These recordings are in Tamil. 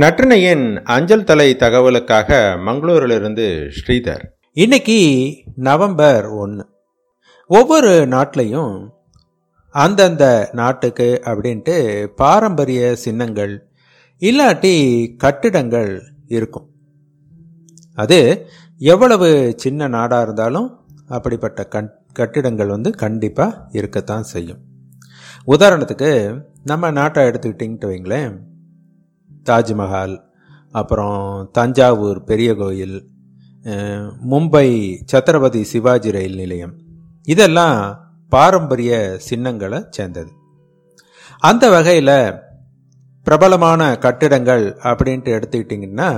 நற்றினையின் அஞ்சல் தலை தகவலுக்காக மங்களூரிலிருந்து ஸ்ரீதர். இன்னைக்கு நவம்பர் ஒன்று ஒவ்வொரு நாட்டிலையும் அந்தந்த நாட்டுக்கு அப்படின்ட்டு பாரம்பரிய சின்னங்கள் இல்லாட்டி கட்டிடங்கள் இருக்கும். அது எவ்வளவு சின்ன நாடாக இருந்தாலும் அப்படிப்பட்ட கண் கட்டிடங்கள் வந்து கண்டிப்பாக இருக்கத்தான் செய்யும். உதாரணத்துக்கு நம்ம நாட்டை எடுத்துக்கிட்டிங்கட்டு வைங்களேன். தாஜ்மஹால் அப்புறம் தஞ்சாவூர் பெரிய கோயில் மும்பை சத்ரபதி சிவாஜி ரயில் நிலையம். இதெல்லாம் பாரம்பரிய சின்னங்களை சேர்ந்தது. அந்த வகையில் பிரபலமான கட்டிடங்கள் அப்படின்ட்டு எடுத்துக்கிட்டிங்கன்னா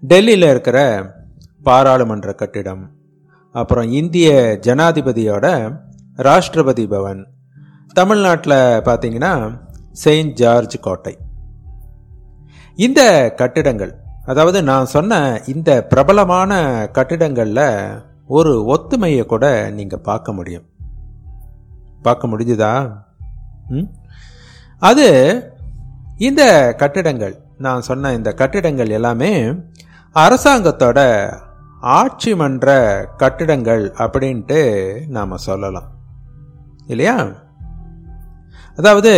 டெல்லியில் இருக்கிற பாராளுமன்ற கட்டிடம் அப்புறம் இந்திய ஜனாதிபதியோட ராஷ்டிரபதி பவன் தமிழ்நாட்டில் பார்த்தீங்கன்னா செயின்ட் ஜார்ஜ் கோட்டை. இந்த கட்டிடங்கள் அதாவது நான் சொன்ன இந்த பிரபலமான கட்டிடங்களில் ஒரு ஒத்துமையை கூட நீங்கள் பார்க்க முடியும். பார்க்க முடிஞ்சுதா? ம்? அது இந்த கட்டிடங்கள் நான் சொன்ன இந்த கட்டிடங்கள் எல்லாமே அரசாங்கத்தோட ஆட்சி மன்ற கட்டிடங்கள் அப்படின்ட்டு நாம் சொல்லலாம். இல்லையா? அதாவது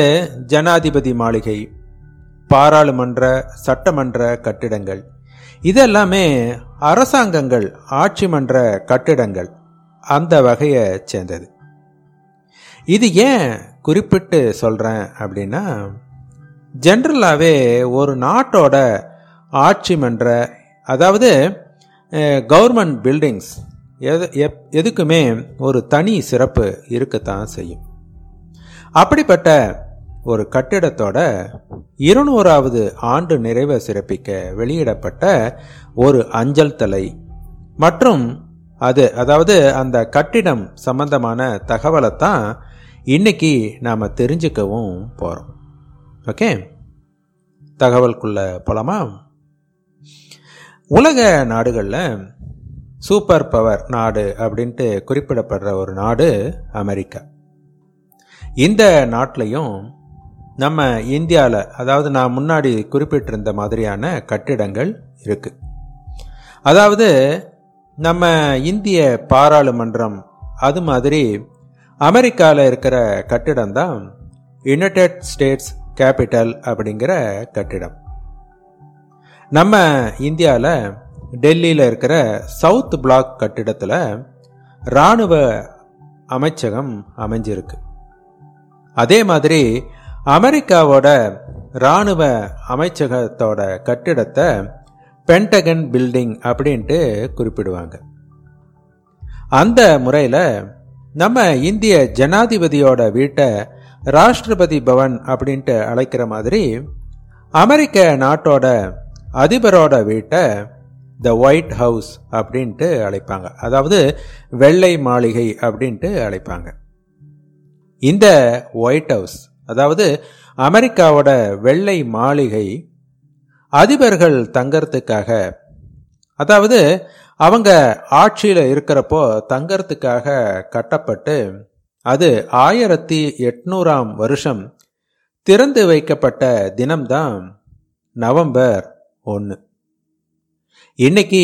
ஜனாதிபதி மாளிகை பாராளுமன்ற சட்டமன்ற கட்டிடங்கள். இதெல்லாமே அரசாங்கங்கள் ஆட்சி மன்ற கட்டிடங்கள் அந்த வகையை சேர்ந்தது. இது ஏன் குறிப்பிட்டு சொல்கிறேன் அப்படின்னா ஜென்ரலாகவே ஒரு நாட்டோட ஆட்சி மன்ற அதாவது கவர்மெண்ட் பில்டிங்ஸ் எது எப் எதுக்குமே ஒரு தனி சிறப்பு இருக்கத்தான் செய்யும். அப்படிப்பட்ட ஒரு கட்டிடத்தோட இருநூறாவது ஆண்டு நிறைவை சிறப்பிக்க வெளியிடப்பட்ட ஒரு அஞ்சல் தலை. மற்றும் அது அதாவது அந்த கட்டிடம் சம்பந்தமான தகவலை தான் இன்னைக்கு நாம் தெரிஞ்சுக்கவும் போகிறோம் ஓகே? தகவல்குள்ள போலாமா? உலக நாடுகளில் சூப்பர் பவர் நாடு அப்படின்ட்டு குறிப்பிடப்படுற ஒரு நாடு அமெரிக்கா. இந்த நாட்டிலையும் நம்ம இந்தியாவில் அதாவது நான் முன்னாடி குறிப்பிட்டிருந்த மாதிரியான கட்டிடங்கள் இருக்கு. அதாவது நம்ம இந்திய பாராளுமன்றம் அது மாதிரி அமெரிக்காவில் இருக்கிற கட்டிடம் தான் யுனைடெட் ஸ்டேட்ஸ் கேபிட்டல் அப்படிங்கிற கட்டிடம். நம்ம இந்தியாவில் டெல்லியில் இருக்கிற சவுத் பிளாக் கட்டிடத்தில் இராணுவ அமைச்சகம் அமைஞ்சிருக்கு. அதே மாதிரி அமெரிக்காவோட இராணுவ அமைச்சகத்தோட கட்டிடத்தை பென்டகன் பில்டிங் அப்படின்ட்டு குறிப்பிடுவாங்க. அந்த முறையில் நம்ம இந்திய ஜனாதிபதியோட வீட்டை ராஷ்டிரபதி பவன் அப்படின்ட்டு அழைக்கிற மாதிரி அமெரிக்க நாட்டோட அதிபரோட வீட்டை த ஒயிட் ஹவுஸ் அப்படின்ட்டு அழைப்பாங்க. அதாவது வெள்ளை மாளிகை அப்படின்ட்டு அழைப்பாங்க. இந்த ஒயிட் ஹவுஸ் அதாவது அமெரிக்காவோட வெள்ளை மாளிகை அதிபர்கள் தங்கறதுக்காக அதாவது அவங்க ஆட்சியில் இருக்கிறப்போ தங்கறதுக்காக கட்டப்பட்டு அது ஆயிரத்தி எட்நூறாம் வருஷம் திறந்து வைக்கப்பட்ட தினம்தான் நவம்பர் ஒன்று இன்னைக்கு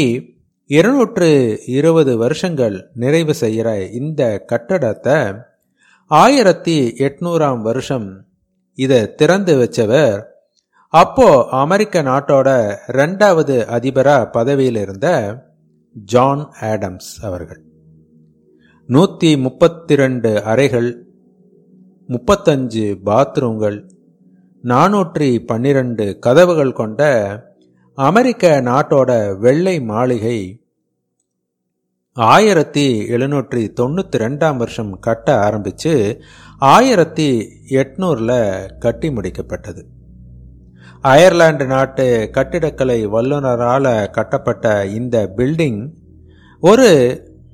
இருநூற்று இருபது வருஷங்கள் நிறைவு செய்கிற இந்த கட்டடத்தை ஆயிரத்தி எட்நூறாம் வருஷம் இதை திறந்து வச்சவர். அப்போ அமெரிக்க நாட்டோட ரெண்டாவது அதிபரா பதவியில் இருந்த ஜான் ஆடம்ஸ் அவர்கள். நூற்றி முப்பத்தி ரெண்டு அறைகள் முப்பத்தஞ்சு பாத்ரூம்கள் நானூற்றி பன்னிரண்டு கதவுகள் கொண்ட அமெரிக்க நாட்டோட வெள்ளை மாளிகை ஆயிரத்தி எழுநூற்றி தொண்ணூற்றி ரெண்டாம் வருஷம் கட்ட ஆரம்பித்து ஆயிரத்தி எட்நூறில் கட்டி முடிக்கப்பட்டது. அயர்லாந்து நாட்டு கட்டிடக்கலை வல்லுநரால் கட்டப்பட்ட இந்த பில்டிங் ஒரு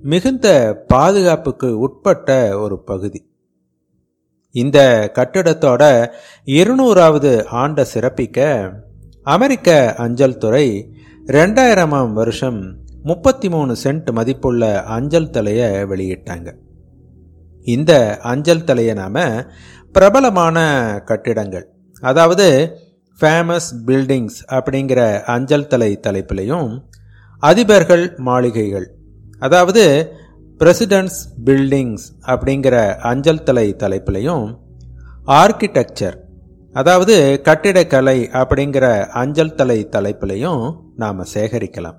மிகுந்த பாதுகாப்புக்கு உட்பட்ட ஒரு பகுதி. இந்த கட்டிடத்தோட இருநூறாவது ஆண்டை சிறப்பிக்க அமெரிக்க அஞ்சல் துறை ரெண்டாயிரமாம் வருஷம் முப்பத்தி மூணு சென்ட் மதிப்புள்ள அஞ்சல் தலையை வெளியிட்டாங்க. இந்த அஞ்சல் தலையை நாம பிரபலமான கட்டிடங்கள் அதாவது ஃபேமஸ் பில்டிங்ஸ் அப்படிங்கிற அஞ்சல் தலை தலைப்பிலையும் அதிபர்கள் மாளிகைகள் அதாவது பிரசிடென்ட்ஸ் பில்டிங்ஸ் அப்படிங்கிற அஞ்சல் தலை தலைப்பிலையும் ஆர்கிடெக்சர் அதாவது கட்டிடக்கலை அப்படிங்கிற அஞ்சல் தலை தலைப்பிலையும் நாம் சேகரிக்கலாம்.